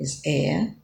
is air.